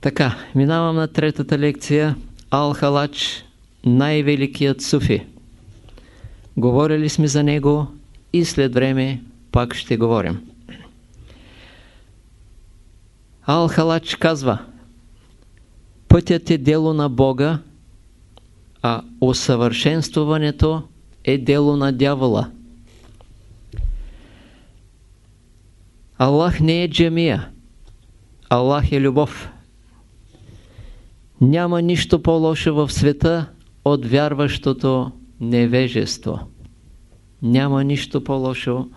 Така, минавам на третата лекция. Ал-Халач, най-великият суфи. Говорили сме за него и след време пак ще говорим. Ал-Халач казва Пътят е дело на Бога, а усъвършенствуването е дело на дявола. Аллах не е джамия. Аллах е любов. Няма нищо по-лошо в света от вярващото невежество. Няма нищо по-лошо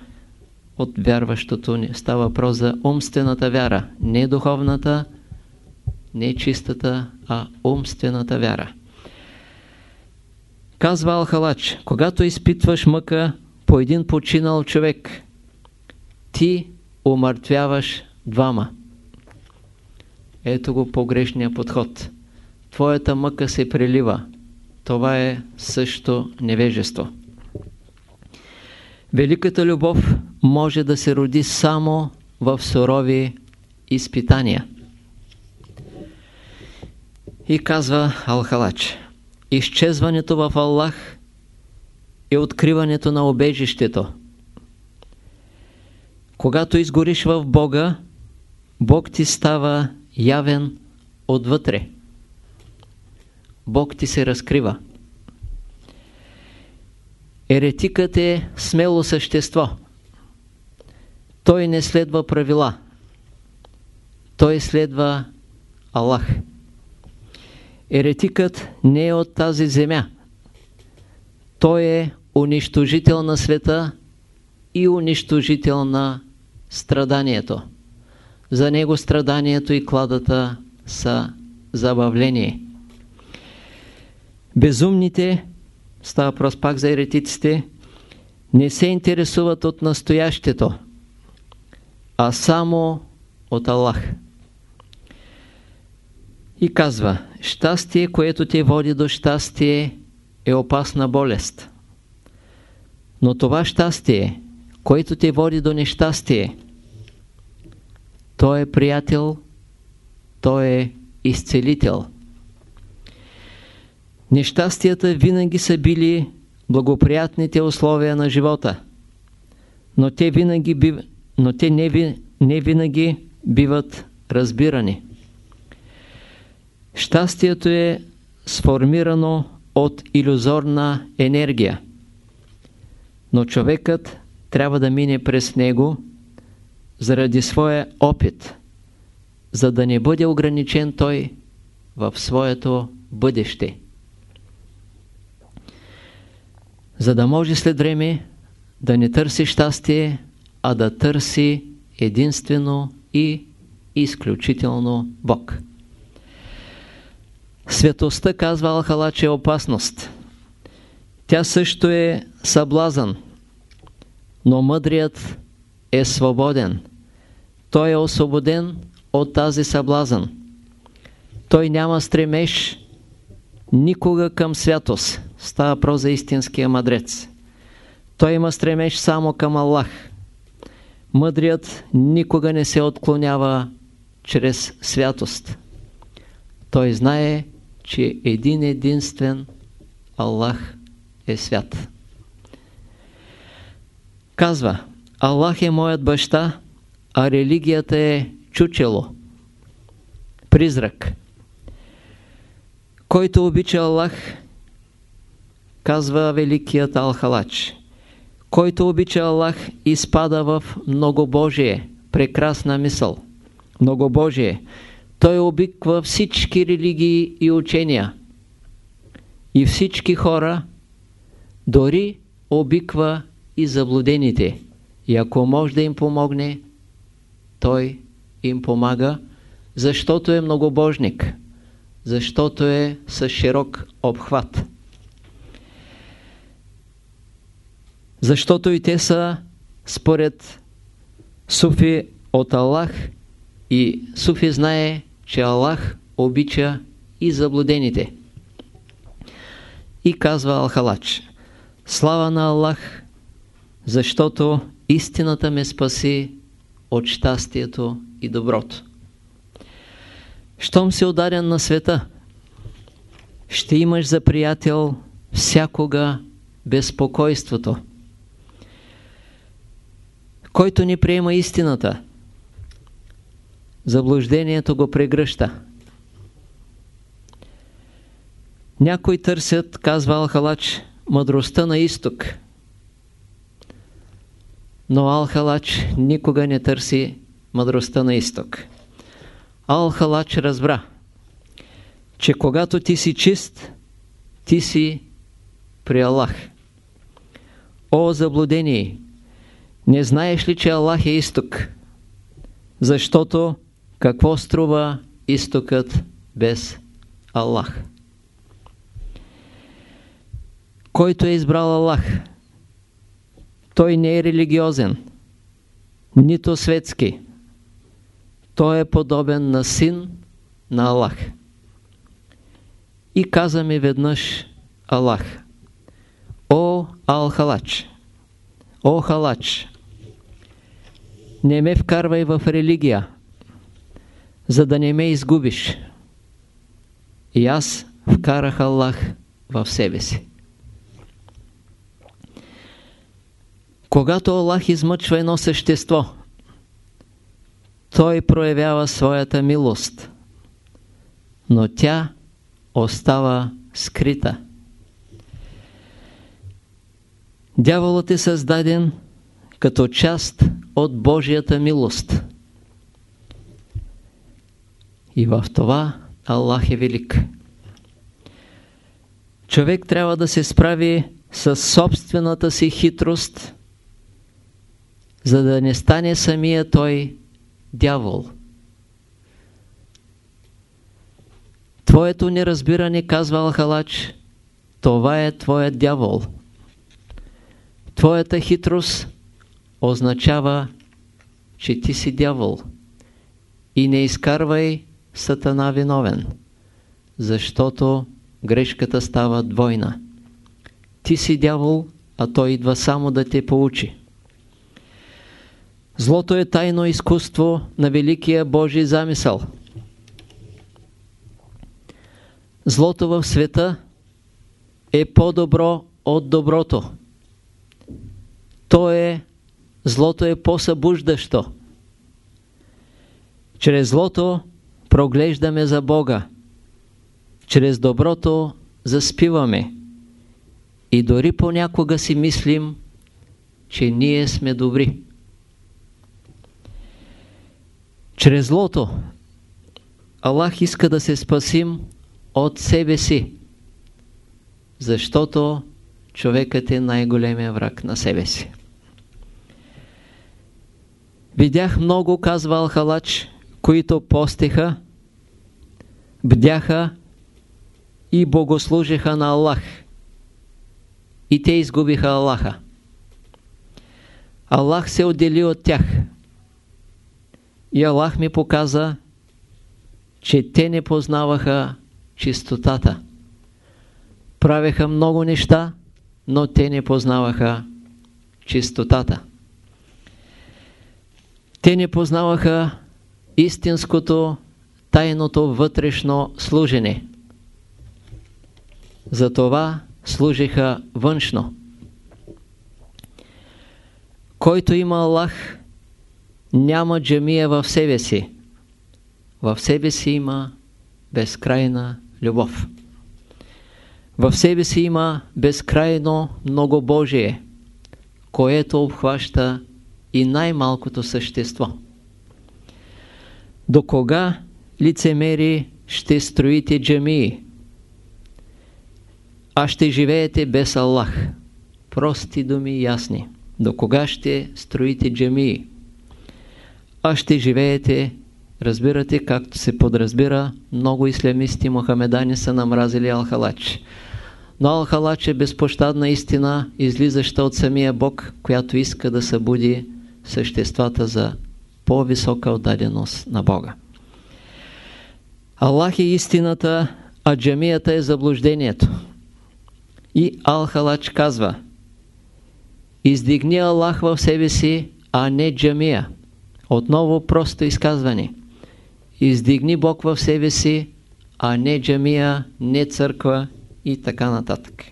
от вярващото. Не става въпрос за умствената вяра. Не духовната, не чистата, а умствената вяра. Казва Алхалач, когато изпитваш мъка по един починал човек, ти умъртвяваш двама. Ето го погрешния подход. Твоята мъка се прелива. Това е също невежество. Великата любов може да се роди само в сурови изпитания. И казва Алхалач, изчезването в Аллах е откриването на обежището. Когато изгориш в Бога, Бог ти става явен отвътре. Бог ти се разкрива. Еретикът е смело същество. Той не следва правила. Той следва Аллах. Еретикът не е от тази земя. Той е унищожител на света и унищожител на страданието. За него страданието и кладата са забавление. Безумните, става въпрос пак за еретиците, не се интересуват от настоящето, а само от Аллах. И казва, щастие, което те води до щастие, е опасна болест. Но това щастие, което те води до нещастие, той е приятел, той е изцелител. Нещастията винаги са били благоприятните условия на живота, но те, винаги бив... но те не, не винаги биват разбирани. Щастието е сформирано от иллюзорна енергия, но човекът трябва да мине през него заради своя опит, за да не бъде ограничен той в своето бъдеще. За да може след време да не търси щастие, а да търси единствено и изключително Бог. Светостта, казва Алхалач, е опасност. Тя също е съблазън, но мъдрият е свободен. Той е освободен от тази съблазън. Той няма стремеж никога към святост. Става про за истинския мъдрец. Той има стремеж само към Аллах. Мъдрият никога не се отклонява чрез святост. Той знае, че един единствен Аллах е свят. Казва, Аллах е моят баща, а религията е чучело, призрак. Който обича Аллах, казва великият Алхалач, който обича Аллах, изпада в многобожие, прекрасна мисъл. Многобожие. Той обиква всички религии и учения. И всички хора, дори обиква и заблудените. И ако може да им помогне, той им помага, защото е многобожник, защото е с широк обхват. Защото и те са според Суфи от Аллах и Суфи знае, че Аллах обича и заблудените. И казва Алхалач, слава на Аллах, защото истината ме спаси от щастието и доброто. Щом си ударен на света, ще имаш за приятел всякога безпокойството. Който не приема истината, заблуждението го прегръща. Някои търсят, казва Алхалач, мъдростта на изток. Но Алхалач никога не търси мъдростта на изток. Алхалач разбра, че когато ти си чист, ти си при Аллах. О, заблудение! Не знаеш ли, че Аллах е изток? Защото какво струва изтокът без Аллах? Който е избрал Аллах, той не е религиозен, нито светски. Той е подобен на син на Аллах. И каза ми веднъж Аллах. О, Ал-Халач! О, Халач! Не ме вкарвай в религия, за да не ме изгубиш. И аз вкарах Аллах в себе си. Когато Аллах измъчва едно същество, той проявява своята милост, но тя остава скрита. Дяволът е създаден като част от Божията милост. И в това Аллах е велик. Човек трябва да се справи с собствената си хитрост, за да не стане самия той дявол. Твоето неразбиране, казва Алхалач, това е твоят дявол. Твоята хитрост означава, че ти си дявол. И не изкарвай Сатана виновен, защото грешката става двойна. Ти си дявол, а той идва само да те поучи. Злото е тайно изкуство на великия Божий замисъл. Злото в света е по-добро от доброто. То е, злото е по-събуждащо. Чрез злото проглеждаме за Бога. Чрез доброто заспиваме. И дори понякога си мислим, че ние сме добри. Чрез злото Аллах иска да се спасим от себе си, защото човекът е най-големия враг на себе си. Видях много, казва Алхалач, които постиха, бдяха и богослужиха на Аллах. И те изгубиха Аллаха. Аллах се отдели от тях. И Аллах ми показа, че те не познаваха чистотата. Правеха много неща, но те не познаваха чистотата. Те не познаваха истинското, тайното вътрешно служене. Затова служиха външно. Който има Аллах, няма джамия в себе си. В себе си има безкрайна любов. В себе си има безкрайно много Божие, което обхваща и най-малкото същество. До кога лицемери ще строите джамии? А ще живеете без Аллах. Прости думи ясни. До кога ще строите джамии? А ще живеете, разбирате, както се подразбира, много ислямисти мухамедани са намразили Алхалач. Но Алхалач е безпощадна истина, излизаща от самия Бог, която иска да събуди съществата за по-висока отдаденост на Бога. Аллах е истината, а джамията е заблуждението. И Алхалач казва Издигни Аллах в себе си, а не джамия. Отново просто изказване. издигни Бог в себе си, а не джамия, не църква и така нататък.